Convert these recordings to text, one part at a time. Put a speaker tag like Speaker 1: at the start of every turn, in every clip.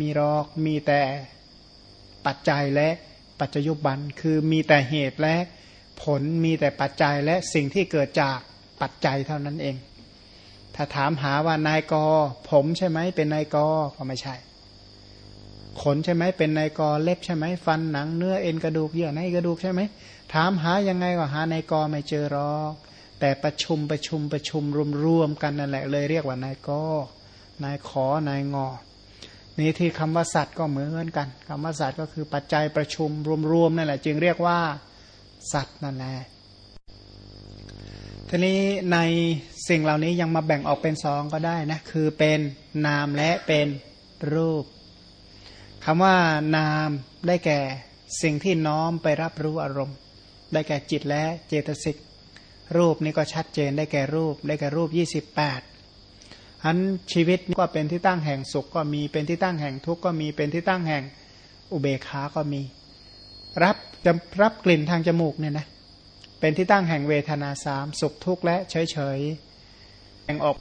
Speaker 1: มีรอกมีแต่ปัจจัยและปัจจยุบัน คือมีแต่เหตุและผลมีแต่ปัจจัยและสิ่งที่เกิดจากปัจจัยเท่านั้นเอง ถ้าถามหาว่านายกผมใช่ไหมเป็นนายกก็ไม่ใช่ ขนใช่ไหมเป็นนายกเล็บใช่ไหมฟันหนังเนื้อเอ็นกระดูกเยื่อในกระดูกใช่ไหมถามหายังไงก็หานายกไม่เจอหรอกแต่ประชุมประชุมประชุมรวมรวมกันนั่นแหละเลยเรียกว่านายกนายขอนายงอ นี่ที่คำว่าสัตว์ก็เหมือนกันคำว่าสัตว์ก็คือปัจจัยประชุมรวมๆนั่นแหละ จึงเรียกว่าสัตว์นั่นแหละทีนี้ในสิ่งเหล่านี้ยังมาแบ่งออกเป็นสองก็ได้นะคือเป็นนามและเป็นรูปคำว่านามได้แก่สิ่งที่น้อมไปรับรู้อารมณ์ ได้แก่จิตและเจตสิกรูปนี้ก็ชัดเจนได้แก่รูป ได้แก่รูป 28 อันชีวิตก็เป็นที่ตั้งแห่งสุขก็มีเป็นที่ตั้งแห่งทุกข์ก็มีเป็นที่ตั้งแห่งอุเบกขาก็มี รับจะรับกลิ่นทางจมูกเนี่ยนะเป็นที่ตั้งแห่งเวทนาสามสุขทุกข์และเฉยเฉยแห่งออก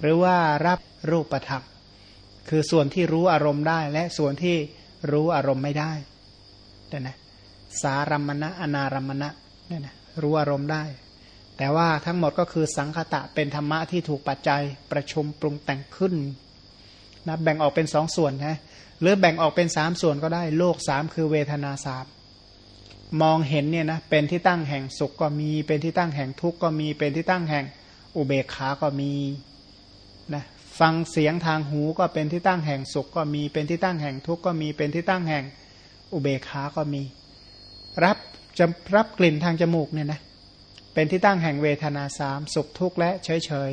Speaker 1: หรือว่ารับรูปธรรมคือส่วนที่รู้อารมณ์ได้และส่วนที่รู้อารมณ์ไม่ได้เนี่ยนะสารัมมณะอนารมณะเนี่ยนะรู้อารมณ์ได้ แต่ว่าทั้งหมดก็คือสังคตะเป็นธรรมะที่ถูกปัจจัยประชุมปรุงแต่งขึ้นนะแบ่งออกเป็นสองส่วนนะหรือแบ่งออกเป็นสามส่วนก็ได้โลกสามคือเวทนาสามมองเห็นเนี่ยนะเป็นที่ตั้งแห่งสุขก็มี เป็นที่ตั้งแห่งทุกข์ก็มีเป็นที่ตั้งแห่งอุเบกขาก็มีนะฟังเสียงทางหูก็เป็นที่ตั้งแห่งสุขก็มี เป็นที่ตั้งแห่งทุกข์ก็มีเป็นที่ตั้งแห่งอุเบกขาก็มี รับจะรับกลิ่นทางจมูกเนี่ยนะ เป็นที่ตั้งแห่งเวทนาสามสุขทุกข์และเฉยเฉย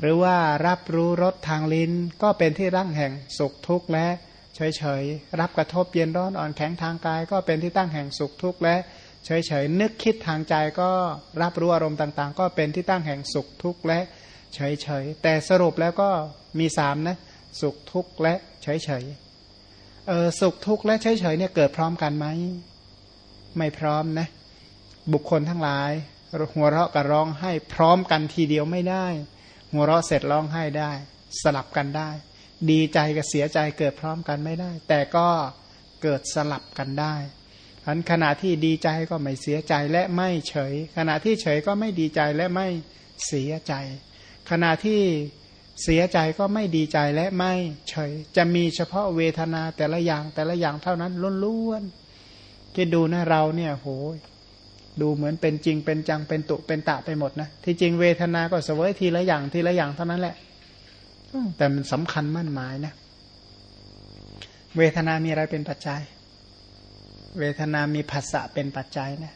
Speaker 1: หรือว่ารับรู้รสทางลิ้น ก็เป็นที่ตั้งแห่งสุขทุกข์และเฉยเฉยรับกระทบเย็นร้อนอ่อนแข็งทางกาย ก็เป็นที่ตั้งแห่งสุขทุกข์และเฉยเฉยนึกคิดทางใจก็รับรู้อารมณ์ต่างๆ ก็เป็นที่ตั้งแห่งสุขทุกข์และเฉยเฉยแต่สรุปแล้วก็มีสามนะสุขทุกข์และเฉยเฉยเออสุขทุกข์และเฉยเฉยเนี่ยเกิดพร้อมกันไหมไม่พร้อมนะ บุคคลทั้งหลาย หัวเราะกับร้องให้พร้อมกันทีเดียวไม่ได้ หัวเราะเสร็จร้องไห้ได้ สลับกันได้ ดีใจกับเสียใจเกิดพร้อมกันไม่ได้ แต่ก็เกิดสลับกันได้อันขณะที่ดีใจก็ไม่เสียใจและไม่เฉย ขณะที่เฉยก็ไม่ดีใจและไม่เสียใจ ขณะที่เสียใจก็ไม่ดีใจและไม่เฉย จะมีเฉพาะเวทนาแต่ละอย่างแต่ละอย่างเท่านั้นล้วนๆคิดดูนะเราเนี่ยโห ดูเหมือนเป็นจริงเป็นจังเป็นตุเป็นตะไปหมดนะที่จริงเวทนาก็เสวยทีละอย่างทีละอย่างเท่านั้นแหละแต่มันสำคัญมั่นหมายนะ เวทนามีอะไรเป็นปัจจัย เวทนามีภาษะเป็นปัจจัยนะ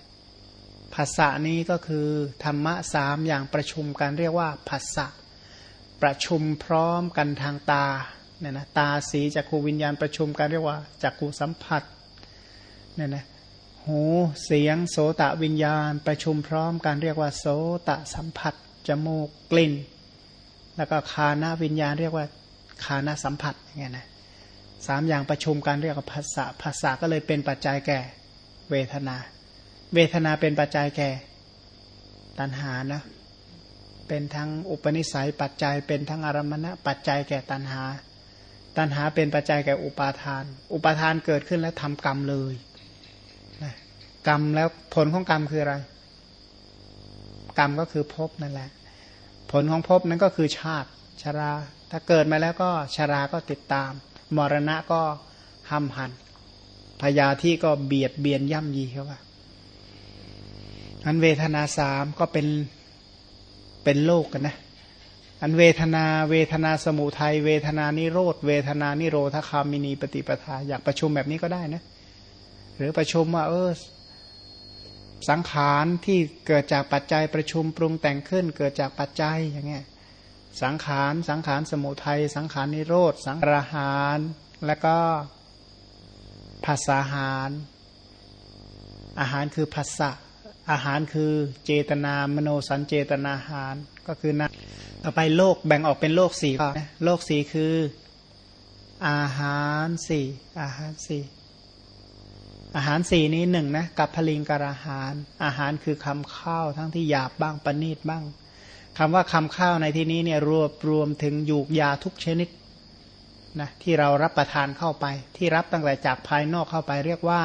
Speaker 1: ภาษะนี้ก็คือธรรมะสามอย่างประชุมกันเรียกว่าภาษะประชุมพร้อมกันทางตาเนี่ยนะตาสีจักขูวิญญาณประชุมกันเรียกว่าจักขูสัมผัสเนี่ยนะ หูเสียงโสตะวิญญาณ ประชุมพร้อมกันเรียกว่าโสตะสัมผัส จมูกกลิ่น แล้วก็คานาวิญญาณเรียกว่าคานาสัมผัสอย่างเงี้ยนะสามอย่างประชุมกันเรียกว่าภาษาภาษาก็เลยเป็นปัจจัยแก่เวทนา เวทนาเป็นปัจจัยแก่ตัณหานะเป็นทั้งอุปนิสัยปัจจัยเป็นทั้งอารมณะปัจจัยแก่ตัณหา ตัณหาเป็นปัจจัยแก่อุปาทาน อุปาทานเกิดขึ้นแล้วทำกรรมเลย กรรมแล้วผลของกรรมคืออะไร กรรมก็คือภพนั่นแหละ ผลของภพนั้นก็คือชาติชรา ถ้าเกิดมาแล้วก็ชาราก็ติดตาม มรณะก็ห้ำหันพยาที่ก็เบียดเบียนย่ำยีเขาว่าอันเวทนาสามก็เป็นเป็นโลกกันนะ อันเวทนาเวทนาสมุทัยเวทนานิโรธเวทนานิโรธคามินีปฏิปทา อยากประชุมแบบนี้ก็ได้นะ หรือประชุมว่าเออ สังขารที่เกิดจากปัจจัยประชุมปรุงแต่งขึ้น เกิดจากปัจจัยอย่างเงี้ยสังขารสังขารสมุทัยสังขารนิโรธ สังขารหารแล้วก็ภาษาหาร อาหารคือภาษะอาหารคือเจตนามโนสันเจตนาหารก็คือนะต่อไปโลกแบ่งออกเป็นโลกสี่โลกสี่คืออาหารสี่อาหารสี่ อาหารสี่นี้หนึ่งนะกับพลิงกรอาหาร อาหารคือคำข้าวทั้งที่หยาบบ้างปณีตบ้างคำว่าคำข้าวในที่นี้เนี่ยรวบรวมถึงยูกยาทุกชนิดนะที่เรารับประทานเข้าไป ที่รับตั้งแต่จากภายนอกเข้าไป เรียกว่า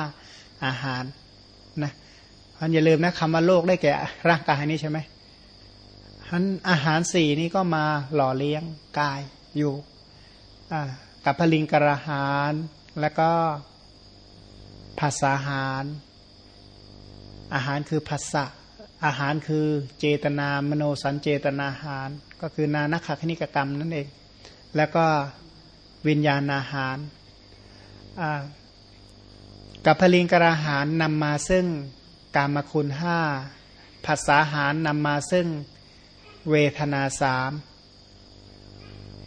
Speaker 1: อาหารนะอันอย่าลืมนะคำว่าโลกได้แก่ร่างกายนี้ใช่ไหมอันอาหารสี่นี้ก็มาหล่อเลี้ยงกายอยู่กับพลิงกระหารแล้วก็ ภาษาหาร อาหารคือภาษะอาหารคือเจตนามโนสันเจตนาหาร ก็คือนานักขคณิกกรรมนั่นเอง แล้วก็วิญญาณอาหารกับพลิงกระหารนำมาซึ่งกามคุณห้าภาษาหารนำมาซึ่งเวทนาสาม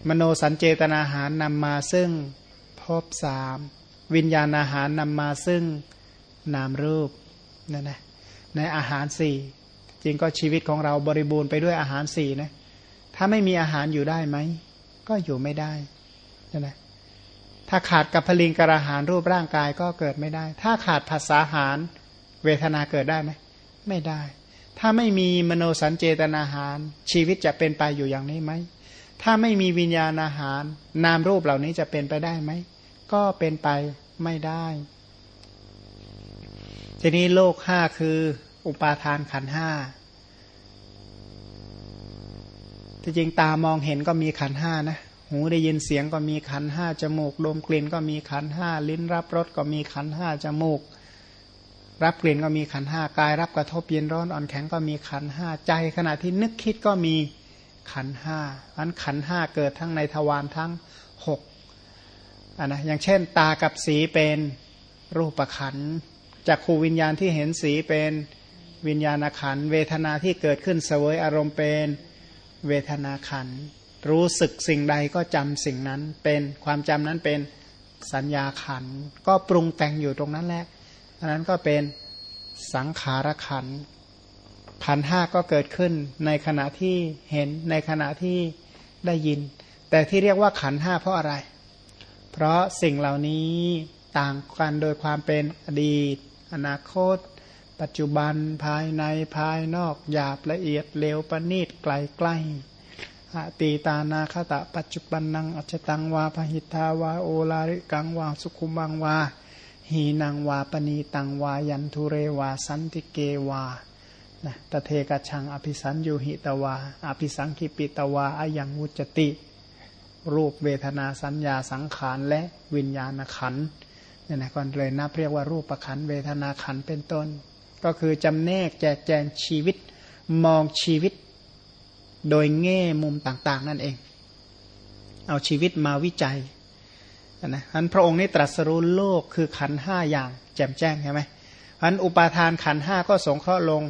Speaker 1: มโนสัญเจตนาหารนำมาซึ่งภพสาม วิญญาณอาหารนำมาซึ่งนามรูปนั่นนะในอาหารสี่จริงก็ชีวิตของเราบริบูรณ์ไปด้วยอาหารสี่นะถ้าไม่มีอาหารอยู่ได้ไหม ก็อยู่ไม่ได้นั่นนะถ้าขาดกับพลิงกระหารรูปร่างกายก็เกิดไม่ได้ ถ้าขาดภาษาหารเวทนาเกิดได้ไหมไม่ได้ ถ้าไม่มีมโนสัญเจตนาหาร ชีวิตจะเป็นไปอยู่อย่างนี้ไหม ถ้าไม่มีวิญญาณอาหาร นามรูปเหล่านี้จะเป็นไปได้ไหม ก็เป็นไปไม่ได้ ทีนี้โลกห้าคืออุปาทานขันห้าที่จริงตามองเห็นก็มีขันห้านะ หูได้ยินเสียงก็มีขันห้าจมูก ดมกลิ่นก็มีขันห้าลิ้นรับรสก็มีขันห้าจมูก รับกลิ่นก็มีขันห้ากาย รับกระทบเย็นร้อนอ่อนแข็งก็มีขันห้าใจ ขณะที่นึกคิดก็มีขันห้าอันขันห้าเกิดทั้งในทวารทั้งหก อันนะอย่างเช่น ตากับสีเป็นรูปขันจากขูวิญญาณที่เห็นสีเป็นวิญญาณขันเวทนาที่เกิดขึ้นเสวยอารมณ์เป็นเวทนาขันรู้สึกสิ่งใดก็จำสิ่งนั้นเป็นความจำนั้นเป็นสัญญาขันก็ปรุงแต่งอยู่ตรงนั้นแหละอันนั้นก็เป็นสังขารขันขันห้าก็เกิดขึ้นในขณะที่เห็นในขณะที่ได้ยิน แต่ที่เรียกว่าขันห้าเพราะอะไรเเพราะสิ่งเหล่านี้ต่างกันโดยความเป็นอดีต อนาคต ปัจจุบันภายในภายนอกหยาบละเอียดเร็วประณีตไกลใกล้อตีตานาคตะ ปัจจุบันนังอัจตังวาพหิตาวาโอลาริกังวาสุขุมังวาหีนังวาปณีตังวายันทุเรวาสันติเกวานะตะเทกชังอภิสันยูหิตวา อภิสังคิปิตวาอายังวุจติ รูปเวทนาสัญญาสังขารและวิญญาณขันเนี่ยนะก่อนเลยนับเรียกว่ารูปประขันเวทนาขันเป็นต้น ก็คือจำแนกแจกแจงชีวิตมองชีวิตโดยแง่มุมต่างๆ นั่นเอง เอาชีวิตมาวิจัยนะท่านพระองค์นี้ตรัสรู้โลกคือขันห้าอย่าง แจ่มแจ้งใช่ไหมท่านอุปาทานขันห้าก็สงเคราะห์ลง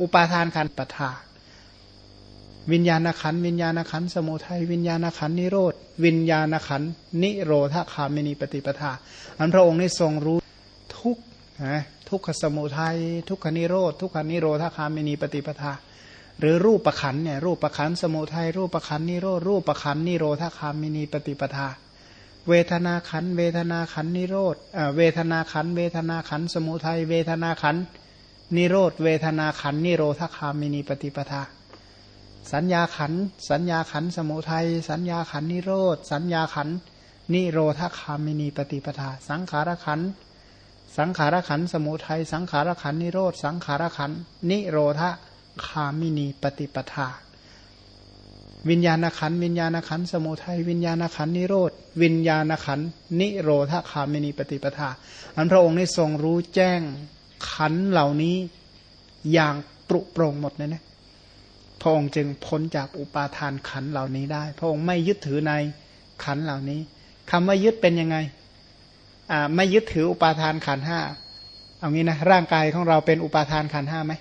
Speaker 1: อุปาทานขันปทา วิญญาณขันวิญญาณขันสมุทัยวิญญาณขันนิโรธวิญญาณขันนิโรธคามินีปฏิปทาอันพระองค์ได้ทรงรู้ทุกนะทุกขสมุทัยทุกขนิโรธทุกขนิโรธคามินีปฏิปทา หรือรูปขันธ์เนี่ยรูปขันธ์สมุทัยรูปขันธ์นิโรธรูปขันธ์นิโรธคามินีปฏิปทา เวทนาขันธ์เวทนาขันธ์นิโรธเวทนาขันธ์เวทนาขันธ์สมุทัยเวทนาขันธ์นิโรธเวทนาขันธ์นิโรธคามินีปฏิปทา สัญญาขันธ์ สัญญาขันธ์สมุทัย สัญญาขันธ์นิโรธ สัญญาขันธ์นิโรธคามินีปฏิปทา สังขารขันธ์ สังขารขันธ์สมุทัย สังขารขันธ์นิโรธ สังขารขันธ์นิโรธคามินีปฏิปทา วิญญาณขัน วิญญาณขันสมุทัย วิญญาณขันนิโรธ วิญญาณขันนิโรธคามินีปฏิปทา อันพระองค์ได้ทรงรู้แจ้งขันเหล่านี้อย่างปรุโปร่งหมดเลยนะ พระองค์จึงพ้นจากอุปาทานขันเหล่านี้ได้ พระองค์ไม่ยึดถือในขันเหล่านี้คำว่ายึดเป็นยังไงอ่าไม่ยึดถืออุปาทานขันห้าเอางี้นะร่างกายของเราเป็นอุปาทานขันห้าไหม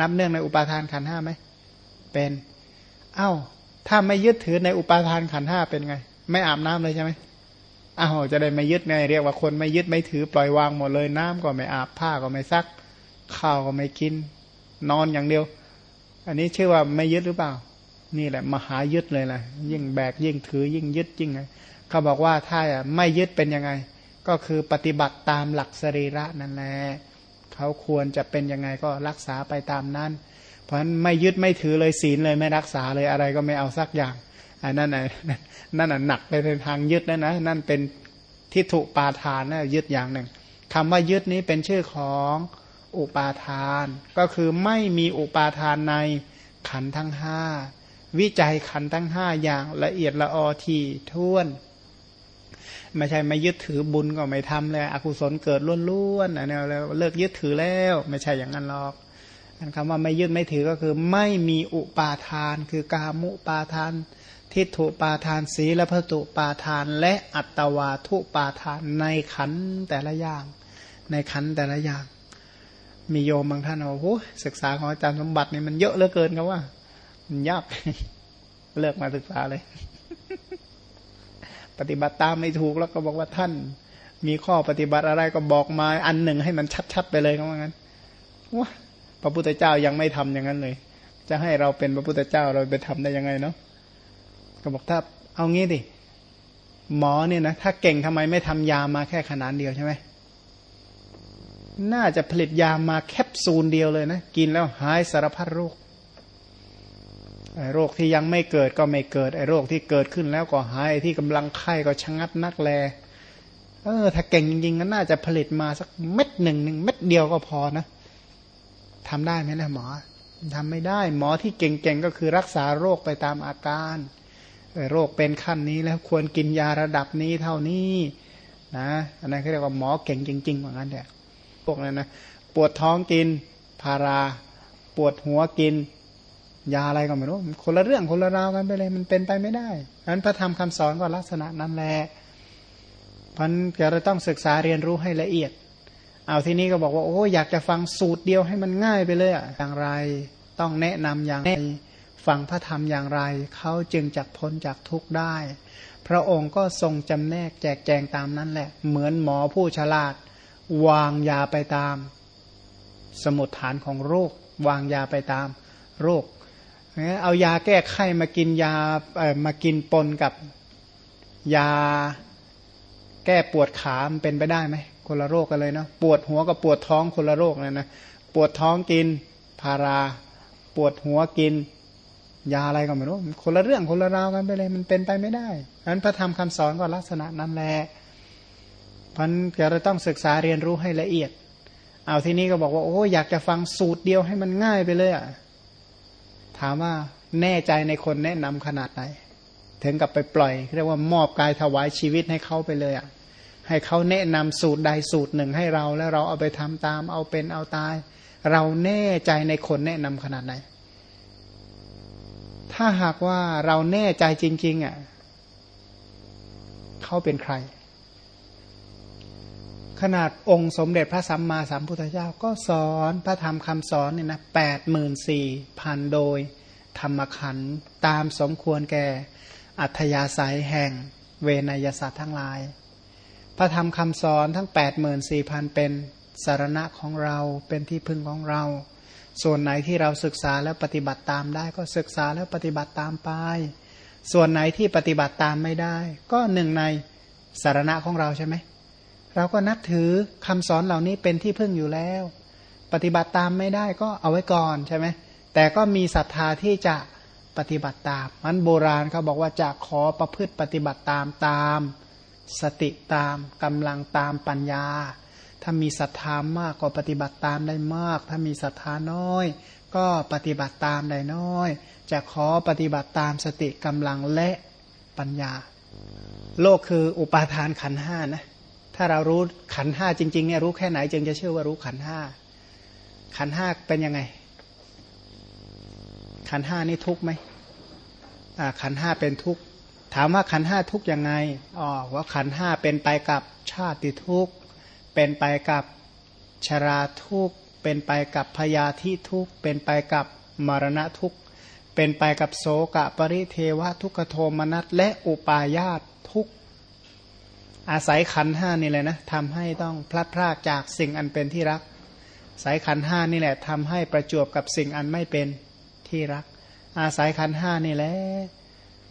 Speaker 1: นับเนื่องในอุปาทานขันห้าไหมเป็นเอา้าถ้าไม่ยึดถือในอุปาทานขันห้าเป็นไง ไม่อาบน้ำเลยใช่ไหมอ้าวจะได้ไม่ยึดไงเรียกว่าคนไม่ยึดไม่ถือปล่อยวางหมดเลยน้ำก็ไม่อาบผ้าก็ไม่ซัก ข้าวก็ไม่กิน นอนอย่างเดียว อันนี้ชื่อว่าไม่ยึดหรือเปล่า นี่แหละ มหายึดเลยแหละยิ่งแบกยิ่งถือยิ่งยึดยิ่งไงเขาบอกว่าถ้าไม่ยึดเป็นยังไง ก็คือปฏิบัติตามหลักสรีระนั่นแหละเขาควรจะเป็นยังไงก็รักษาไปตามนั้น เพราะฉะนั้นไม่ยึดไม่ถือเลยศีลเลยไม่รักษาเลยอะไรก็ไม่เอาสักอย่างอันนั้นน่ะนั่นน่ะหนักไปในทางยึดนะนะนั่นเป็นทิฏฐุปาทานนะยึดอย่างหนึ่งคำว่ายึดนี้เป็นชื่อของ อุปาทาน ก็คือไม่มีอุปาทานในขันทั้งห้าวิจัยขันทั้งห้าอย่างละเอียดละออทีท่วน ไม่ใช่ไม่ยึดถือบุญก็ไม่ทำเลยอกุศลเกิดล้วนๆอันนี้แล้วเลิกยึดถือแล้ว ไม่ใช่อย่างนั้นหรอกคำว่าไม่ยึดไม่ถือก็คือไม่มีอุปาทาน คือกามุปาทาน ทิฏฐุปาทานสีและพตุปาทาน และอัตวาทุปาทานในขันแต่ละอย่าง ในขันแต่ละอย่าง มีโยมบางท่านบอกโอ้ศึกษาของอาจารย์สมบัตินี่มันเยอะเหลือเกินครับว่า มันยากเลิกมาศึกษาเลย ปฏิบัติตามไม่ถูกแล้วก็บอกว่าท่าน มีข้อปฏิบัติอะไรก็บอกมาอันหนึ่งให้มันชัดๆไปเลยเขาว่างั้นว้าพระพุทธเจ้ายังไม่ทำอย่างนั้นเลย จะให้เราเป็นพระพุทธเจ้าเราไปทำได้ยังไงเนาะก็บอกถ้าเอางี้ดิหมอเนี่ยนะถ้าเก่งทำไมไม่ทำยามาแค่ขนาดเดียวใช่ไหม น่าจะผลิตยามาแคปซูลเดียวเลยนะ กินแล้วหายสารพัดโรคโรคที่ยังไม่เกิดก็ไม่เกิดไอ้โรคที่เกิดขึ้นแล้วก็หายที่กำลังไข้ก็ชะงัดนักแลเออถ้าเก่งจริงๆก็น่าจะผลิตมาสักเม็ดหนึ่งหนึ่งเม็ดเดียวก็พอนะทำได้ไหมนะหมอทำไม่ได้ หมอที่เก่งๆก็คือรักษาโรคไปตามอาการโรคเป็นขั้นนี้แล้วควรกินยาระดับนี้เท่านี้นะอันนั้นเขาเรียกว่าหมอเก่งจริงๆเหมือนกันเนี่ย พวกนั้นนะปวดท้องกินพารา ปวดหัวกิน ยาอะไรก็ไม่รู้คนละเรื่องคนละราวกันไปเลย มันเป็นไปไม่ได้นั้นพระธรรมคำสอนก็ลักษณะนั้นแหละพันเราต้องศึกษาเรียนรู้ให้ละเอียด เอาที่นี้ก็บอกว่าโอ้อยากจะฟังสูตรเดียวให้มันง่ายไปเลยอะอย่างไรต้องแนะนำอย่างไรฟังพระธรรมอย่างไรเขาจึงจักพ้นจากทุกข์ได้ พระองค์ก็ทรงจำแนกแจกแจงตามนั้นแหละ เหมือนหมอผู้ฉลาด วางยาไปตาม สมุดฐานของโรค วางยาไปตามโรค เอายาแก้ไขมากินยามากินปนกับยาแก้ปวดขามันเป็นไปได้ไหมคนละโรคกันเลยเนาะปวดหัวกับปวดท้องคนละโรคเลยนะปวดท้องกินพารา ปวดหัวกิน ยาอะไรก็ไม่รู้คนละเรื่องคนละราวกันไปเลย มันเป็นไปไม่ได้ฉะนั้นพระธรรมคำสอนก็ลักษณะนั้นแหละ พันเราต้องศึกษาเรียนรู้ให้ละเอียด เอาที่นี้ก็บอกว่าโอ้อยากจะฟังสูตรเดียวให้มันง่ายไปเลยอะถามว่าแน่ใจในคนแนะนำขนาดไหน ถึงกับไปปล่อยเรียกว่ามอบกายถวายชีวิตให้เขาไปเลยอะให้เขาแนะนำสูตรใดสูตรหนึ่งให้เราแล้วเราเอาไปทำตาม เอาเป็นเอาตาย เราแน่ใจในคนแนะนำขนาดไหน ถ้าหากว่าเราแน่ใจจริง ๆอะเขาเป็นใคร ขนาดองค์สมเด็จพระสัมมาสัมพุทธเจ้าก็สอนพระธรรมคำสอนเนี่ยนะแปดหมื่นสี่พันโดย ธรรมขันตามสมควรแก่ อัธยาศัยแห่งเวนยศาสตร์ทั้งหลาย พระธรรมคำสอนทั้งแปดหมื่นสี่พันเป็นสารณะของเราเป็นที่พึ่งของเรา ส่วนไหนที่เราศึกษาแล้วปฏิบัติตามได้ก็ศึกษาแล้วปฏิบัติตามไป ส่วนไหนที่ปฏิบัติตามไม่ได้ ก็หนึ่งในสารณะของเราใช่ไหม เราก็นับถือคำสอนเหล่านี้เป็นที่พึ่งอยู่แล้ว ปฏิบัติตามไม่ได้ก็เอาไว้ก่อนใช่ไหมแต่ก็มีศรัทธาที่จะปฏิบัติตามมันโบราณเขาบอกว่าจะขอประพฤติปฏิบัติตามตาม สติตามกำลังตามปัญญา ถ้ามีศรัทธามากก็ปฏิบัติตามได้มาก ถ้ามีศรัทธาน้อย ก็ปฏิบัติตามได้น้อย จะขอปฏิบัติตามสติกำลังและปัญญา โลกคืออุปาทานขันห้านะ ถ้าเรารู้ขันห้าจริงๆเนี่ยรู้แค่ไหนจึงจะเชื่อว่ารู้ขันห้าขันห้าเป็นยังไง ขันห้านี่ทุกไหมอ่าขันห้าเป็นทุกถามว่าขันห้าทุกยังไงอ๋อว่าขันห้าเป็นไปกับชาติทุกเป็นไปกับชราทุกเป็นไปกับพยาธิทุกเป็นไปกับมรณะทุกเป็นไปกับโสกะปริเทวะทุกขโทมนัสและอุปาญาตทุก อาศัยขันห้านี่แหละนะทำให้ต้องพลัดพรากจากสิ่งอันเป็นที่รัก สายขันห้านี่แหละทำให้ประจวบกับสิ่งอันไม่เป็นที่รัก อาศัยขันห้านี่แหละ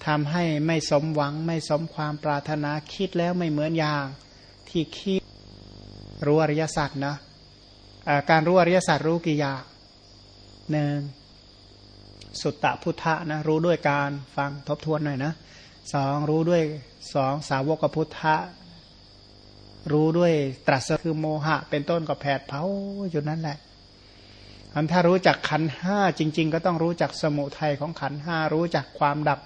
Speaker 1: ทำให้ไม่สมหวังไม่สมความปรารถนาคิดแล้วไม่เหมือนอย่างที่คิดรู้อริยสัจนะการรู้อริยสัจรู้กี่อย่างหนึ่งสุตตะพุทธะนะรู้ด้วยการฟังทบทวนหน่อยนะสองรู้ด้วยสองสาวกพุทธะ รู้ด้วยตรัสคือโมหะ เป็นต้นก็แผดเผาอยู่นั่นแหละอันถ้ารู้จักขันห้าจริง ๆ ก็ต้องรู้จักสมุทัยของขันห้ารู้จักความดับ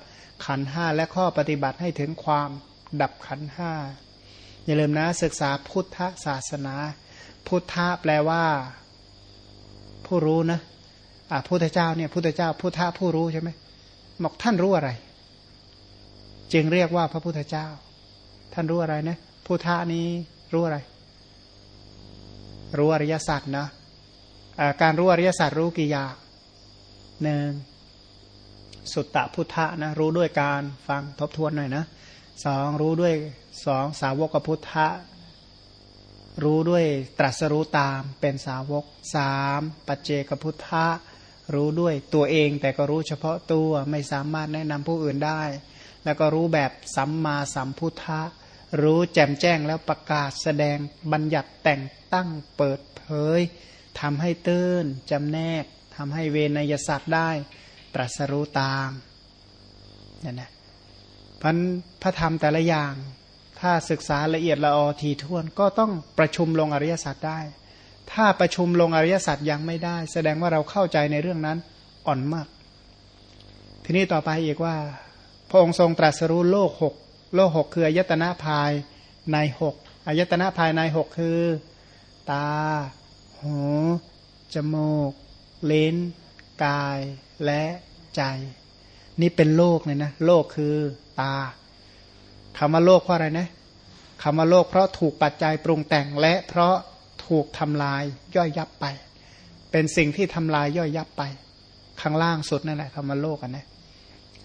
Speaker 1: ขันห้าและข้อปฏิบัติให้ถึงความดับขันห้าอย่าลืมนะศึกษาพุทธศาสนา พุทธะแปลว่า ผู้รู้นะอ่าพุทธเจ้าเนี่ยพุทธเจ้า พุทธะผู้รู้ใช่ไหมบอกท่านรู้อะไร จึงเรียกว่าพระพุทธเจ้า ท่านรู้อะไรนะ พุทธะนี้รู้อะไร รู้อริยสัจนะการรู้อริยสัจรู้กี่อย่างหนึ่งสุตตะพุทธะนะรู้ด้วยการฟังทบทวนหน่อยนะสองรู้ด้วยสองสาวกพุทธะรู้ด้วยตรัสรู้ตามเป็นสาวกสามปัจเจกพุทธะรู้ด้วยตัวเองแต่ก็รู้เฉพาะตัวไม่สามารถแนะนำผู้อื่นได้ แล้วก็รู้แบบสัมมาสัมพุทธะ รู้แจ่มแจ้งแล้วประกาศแสดงบัญญัติแต่งตั้งเปิดเผยทำให้ตื้นจำแนกทำให้เวนยศาสตว์ได้ตรัสรู้ตามนี่นะพันพระธรรมแต่ละอย่าง ถ้าศึกษาละเอียดละออทีท่วนก็ต้องประชุมลงอริยสัจได้ ถ้าประชุมลงอริยสัจยังไม่ได้ แสดงว่าเราเข้าใจในเรื่องนั้นอ่อนมาก ทีนี้ต่อไปอีกว่า พระองค์ทรงตรัสรู้โลกหก โลกหกคืออายตนะภายในหกอายตนะภายในหกคือ ตา หู จมูกลิ้นกายและใจ นี่เป็นโลกเลยนะโลกคือตาคำว่าโลกเพราะอะไรนะคำว่าโลกเพราะถูกปัจจัยปรุงแต่งและเพราะถูกทำลายย่อยยับไป เป็นสิ่งที่ทำลายย่อยยับไป ข้างล่างสุดนั่นแหละคำว่าโลกอันนะ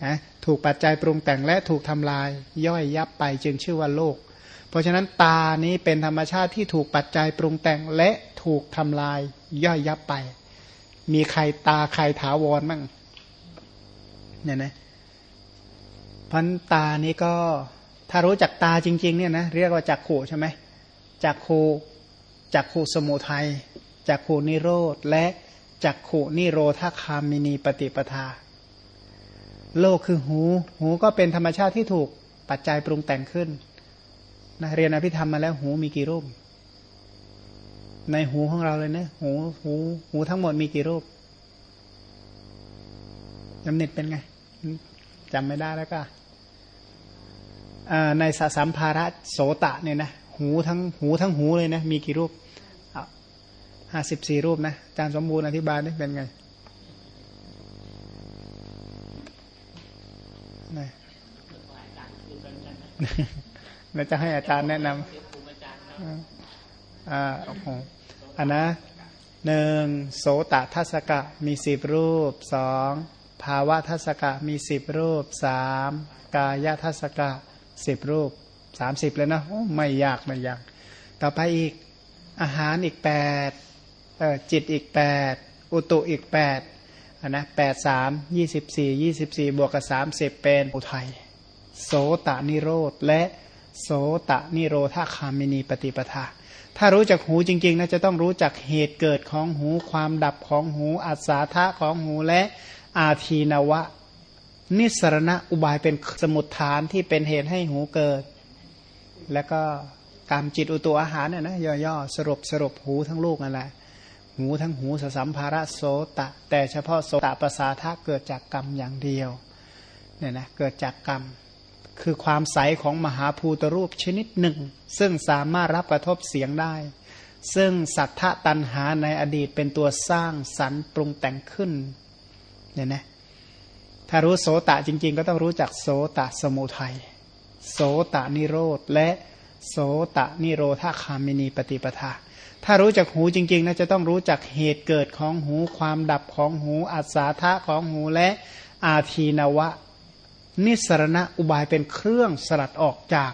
Speaker 1: นะถูกปัจจัยปรุงแต่งและถูกทำลาย ย่อยยับไปจึงชื่อว่าโลก เพราะฉะนั้นตานี้เป็นธรรมชาติที่ถูกปัจจัยปรุงแต่งและถูกทำลาย ย่อยยับไป มีใครตาใครถาวรมั่งเนี่ยนะพันตานี้ก็ถ้ารู้จักตาจริง ๆ เนี่ยนะเรียกว่าจักขู่ใช่ไหมจักขู่จักขู่สมุทัยจักขู่นิโรธและจักขู่นิโรธาคามินีปฏิปทา โลกคือหู หูก็เป็นธรรมชาติที่ถูกปัจจัยปรุงแต่งขึ้นนะเรียนอภิธรรมมาแล้วหูมีกี่รูป ในหูของเราเลยนะ หูหูหูทั้งหมดมีกี่รูปจำเน็ตเป็นไงจำไม่ได้แล้วก็ในสสัมภาระโสตะเนี่ยนะหูทั้งหูทั้งหูเลยนะ มีกี่รูปห้าสิบสี่รูปนะอาจารย์สมบูรณ์อธิบายได้เป็นไงนะ เราจะให้อาจารย์แนะนำอ่าโอ้โหอันนะหนึ่งโสตทัศกะมีสิบรูปสองภาวะทัศกะมีสิบรูปสามกายทัศกะสิบรูปสามสิบเลยนะโอ้ไม่ยากไม่ยาก ต่อไปอีกอาหารอีกแปดเออจิตอีกแปดอุตุอีกแปด นนะแปดสามยี่สิบสี่ยี่สิบสี่บวกกับสามสิบเป็นอุทัยโสตานิโรธและโสตนิโรธาคามินีปฏิปทา ถ้ารู้จักหูจริงๆนะจะต้องรู้จักเหตุเกิดของหูความดับของหูอัศาธาของหูและอาทีนวะ นิสรณะอุบายเป็นสมุดฐานที่เป็นเหตุให้หูเกิด แล้วก็กรรมจิตอุตุอาหารเนี่ยนะย่อๆสรุปสรุปหูทั้งลูกนั่นแหละ หูทั้งหูสสัมภาระโสตะ แต่เฉพาะโสตะประสาทะเกิดจากกรรมอย่างเดียวเนี่ยนะเกิดจากกรรม คือความใสของมหาภูตรูปชนิดหนึ่ง ซึ่งสามารถรับกระทบเสียงได้ ซึ่งสัทธะตันหาในอดีตเป็นตัวสร้างสรรปรุงแต่งขึ้นเนี่ยนะถ้ารู้โสตะจริง ๆ ก็ต้องรู้จักโสตะสมุทัยโสตะนิโรธและโสตะนิโรธาคามินีปฏิปทา ถ้ารู้จักหูจริงๆนะจะต้องรู้จักเหตุเกิดของหูความดับของหูอัศาธาของหูและอาทีนวะ นิสรณะอุบายเป็นเครื่องสลัดออกจาก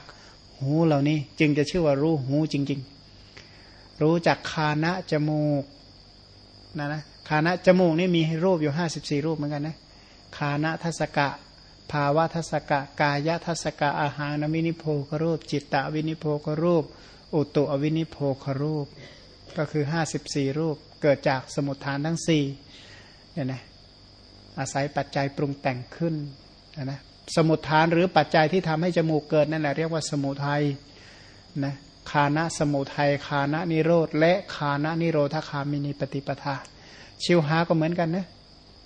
Speaker 1: หูเหล่านี้จึงจะชื่อว่ารู้หูจริง ๆ รู้จักฆานะจมูกนะนะฆานะจมูกนี่มีรูปอยู่ห้าสิบสี่รูปเหมือนกันนะฆานทสกะ ภาวทสกะ กายทสกะอาหารอวินิพโภครูป จิตตอวินิพโภครูป อุตุอวินิพโภครูป ก็คือห้าสิบสี่รูปเกิดจากสมุทฐานทั้งสี่เนี่ยนะอาศัยปัจจัยปรุงแต่งขึ้นนะสมุทฐานหรือปัจจัยที่ทำให้จมูกเกิดนั่นแหละเรียกว่าสมุทัยนะคานะสมุทัยคานะนิโรธและคานะนิโรธคามินีปฏิปทา ชิวหาก็เหมือนกันนะ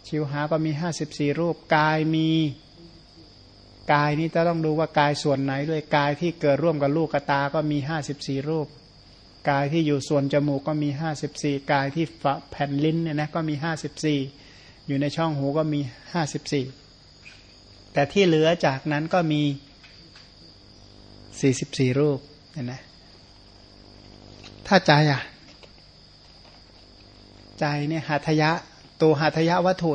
Speaker 1: ชิวหาก็มีห้าสิบสี่รูปกายมี กายนี้จะต้องดูว่ากายส่วนไหนด้วยกายที่เกิดร่วมกับลูกกตาก็มีห้าสิบสี่รูป กายที่อยู่ส่วนจมูกก็มีห้าสิบสี่กายที่ฝแผ่นลิ้นเนี่ยนะก็มีห้าสิบสี่อยู่ในช่องหูก็มีห้าสิบสี่แต่ที่เหลือจากนั้นก็มีสี่สิบสี่รูปเห็นไหมถ้าใจอะ ใจเนี่ยหัตถยะตัวหัตถยะวัตถุ